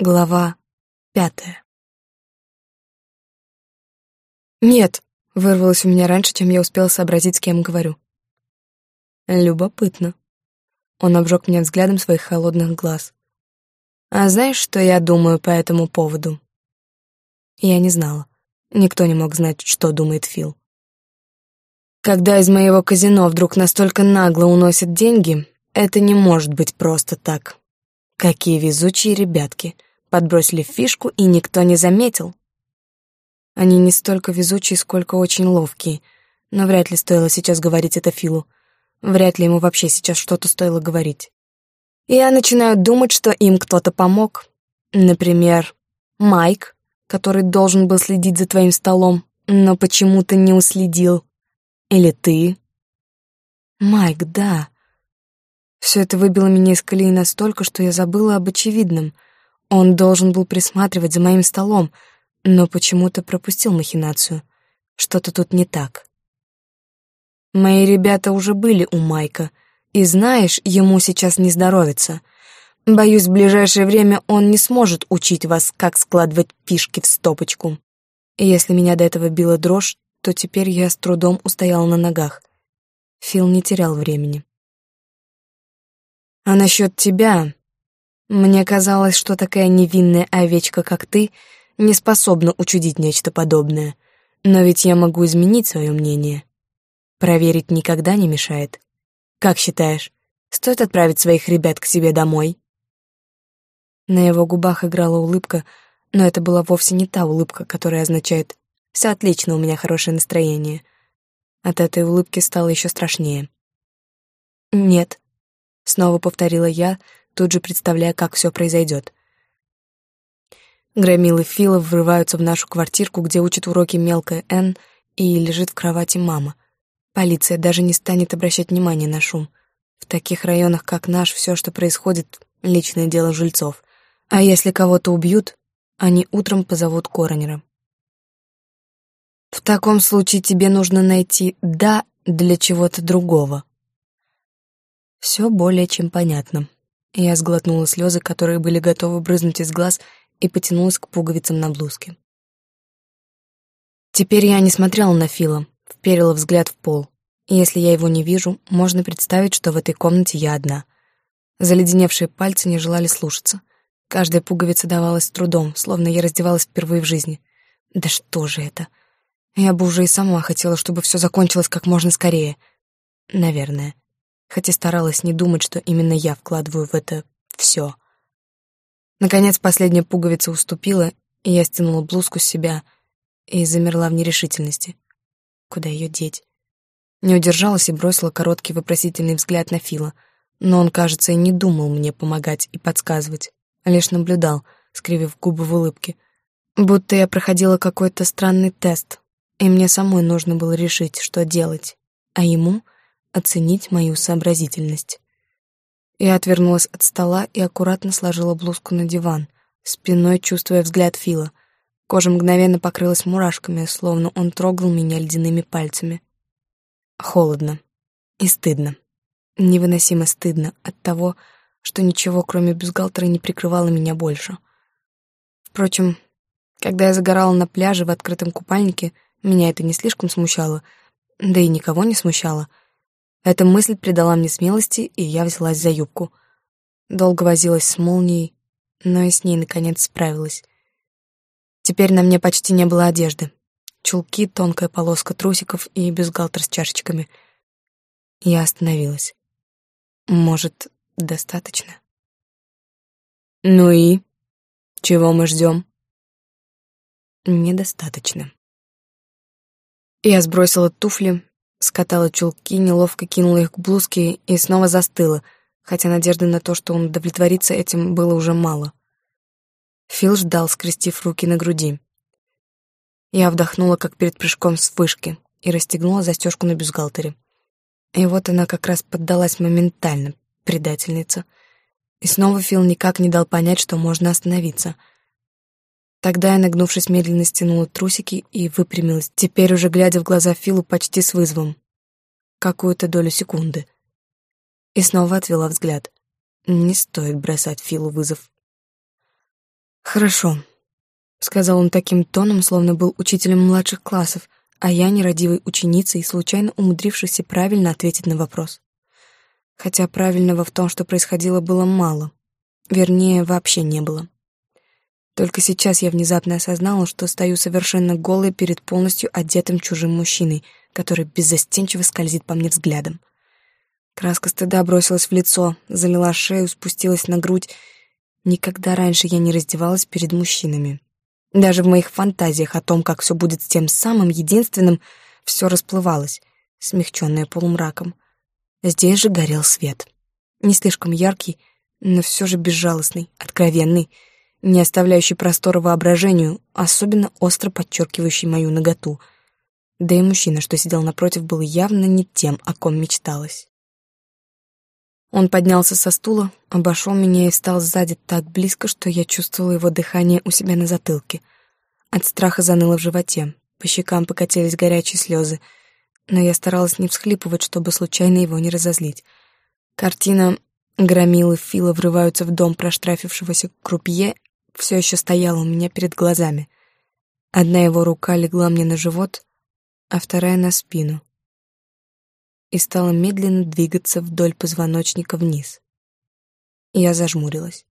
Глава пятая. «Нет», — вырвалось у меня раньше, чем я успела сообразить, с кем говорю. «Любопытно». Он обжег меня взглядом своих холодных глаз. «А знаешь, что я думаю по этому поводу?» Я не знала. Никто не мог знать, что думает Фил. Когда из моего казино вдруг настолько нагло уносят деньги, это не может быть просто так. Какие везучие ребятки — подбросили фишку, и никто не заметил. Они не столько везучие, сколько очень ловкие, но вряд ли стоило сейчас говорить это Филу. Вряд ли ему вообще сейчас что-то стоило говорить. Я начинаю думать, что им кто-то помог. Например, Майк, который должен был следить за твоим столом, но почему-то не уследил. Или ты. Майк, да. Все это выбило меня из колеи настолько, что я забыла об очевидном — он должен был присматривать за моим столом, но почему-то пропустил махинацию. Что-то тут не так. Мои ребята уже были у Майка, и знаешь, ему сейчас не здоровится. Боюсь, в ближайшее время он не сможет учить вас, как складывать пишки в стопочку. Если меня до этого била дрожь, то теперь я с трудом устояла на ногах. Фил не терял времени. А насчет тебя, мне казалось, что такая невинная овечка, как ты, не способна учудить нечто подобное. Но ведь я могу изменить свое мнение. Проверить никогда не мешает. Как считаешь, стоит отправить своих ребят к себе домой? На его губах играла улыбка, но это была вовсе не та улыбка, которая означает «все отлично, у меня хорошее настроение». От этой улыбки стало еще страшнее. «Нет», — снова повторила я, тут же представляя, как все произойдет. Громилы Фила врываются в нашу квартирку, где учит уроки мелкая Энн, и лежит в кровати мама. Полиция даже не станет обращать внимания на шум. В таких районах, как наш, все, что происходит, — личное дело жильцов. А если кого-то убьют, они утром позовут коронера. В таком случае тебе нужно найти «да» для чего-то другого. Все более чем понятно. Я сглотнула слезы, которые были готовы брызнуть из глаз, и потянулась к пуговицам на блузке. Теперь я не смотрела на Фила, вперила взгляд в пол. Если я его не вижу, можно представить, что в этой комнате я одна. Заледеневшие пальцы не желали слушаться. Каждая пуговица давалась с трудом, словно я раздевалась впервые в жизни. Да что же это? Я бы уже и сама хотела, чтобы все закончилось как можно скорее. Наверное хотя старалась не думать, что именно я вкладываю в это все. Наконец последняя пуговица уступила, и я стянула блузку с себя и замерла в нерешительности. Куда ее деть? Не удержалась и бросила короткий вопросительный взгляд на Фила, но он, кажется, и не думал мне помогать и подсказывать, а лишь наблюдал, скривив губы в улыбке, будто я проходила какой-то странный тест, и мне самой нужно было решить, что делать, а ему — оценить мою сообразительность. Я отвернулась от стола и аккуратно сложила блузку на диван, спиной чувствуя взгляд Фила. Кожа мгновенно покрылась мурашками, словно он трогал меня ледяными пальцами. Холодно и стыдно. Невыносимо стыдно от того, что ничего, кроме бюстгальтера, не прикрывало меня больше. Впрочем, когда я загорала на пляже в открытом купальнике, меня это не слишком смущало, да и никого не смущало — эта мысль придала мне смелости, и я взялась за юбку. Долго возилась с молнией, но и с ней, наконец, справилась. Теперь на мне почти не было одежды. Чулки, тонкая полоска трусиков и бюстгальтер с чашечками. Я остановилась. Может, достаточно? Ну и? Чего мы ждем? Недостаточно. Я сбросила туфли, Скатала чулки, неловко кинула их к блузке и снова застыла, хотя надежды на то, что он удовлетворится этим, было уже мало. Фил ждал, скрестив руки на груди. Я вдохнула, как перед прыжком с вышки, и расстегнула застежку на бюстгальтере. И вот она как раз поддалась моментально, предательница. И снова Фил никак не дал понять, что можно остановиться — Тогда я, нагнувшись, медленно стянула трусики и выпрямилась, теперь уже глядя в глаза Филу почти с вызовом. Какую-то долю секунды. И снова отвела взгляд. Не стоит бросать Филу вызов. «Хорошо», — сказал он таким тоном, словно был учителем младших классов, а я нерадивой ученицей, случайно умудрившейся правильно ответить на вопрос. Хотя правильного в том, что происходило, было мало. Вернее, вообще не было. Только сейчас я внезапно осознала, что стою совершенно голой перед полностью одетым чужим мужчиной, который беззастенчиво скользит по мне взглядом. Краска стыда бросилась в лицо, залила шею, спустилась на грудь. Никогда раньше я не раздевалась перед мужчинами. Даже в моих фантазиях о том, как все будет с тем самым единственным, все расплывалось, смягченное полумраком. Здесь же горел свет. Не слишком яркий, но все же безжалостный, откровенный — не оставляющий простора воображению, особенно остро подчеркивающий мою наготу. Да и мужчина, что сидел напротив, был явно не тем, о ком мечталось. Он поднялся со стула, обошел меня и встал сзади так близко, что я чувствовала его дыхание у себя на затылке. От страха заныло в животе, по щекам покатились горячие слезы, но я старалась не всхлипывать, чтобы случайно его не разозлить. Картина Громилы Фила врываются в дом проштрафившегося крупье все еще стояла у меня перед глазами. Одна его рука легла мне на живот, а вторая на спину и стала медленно двигаться вдоль позвоночника вниз. Я зажмурилась.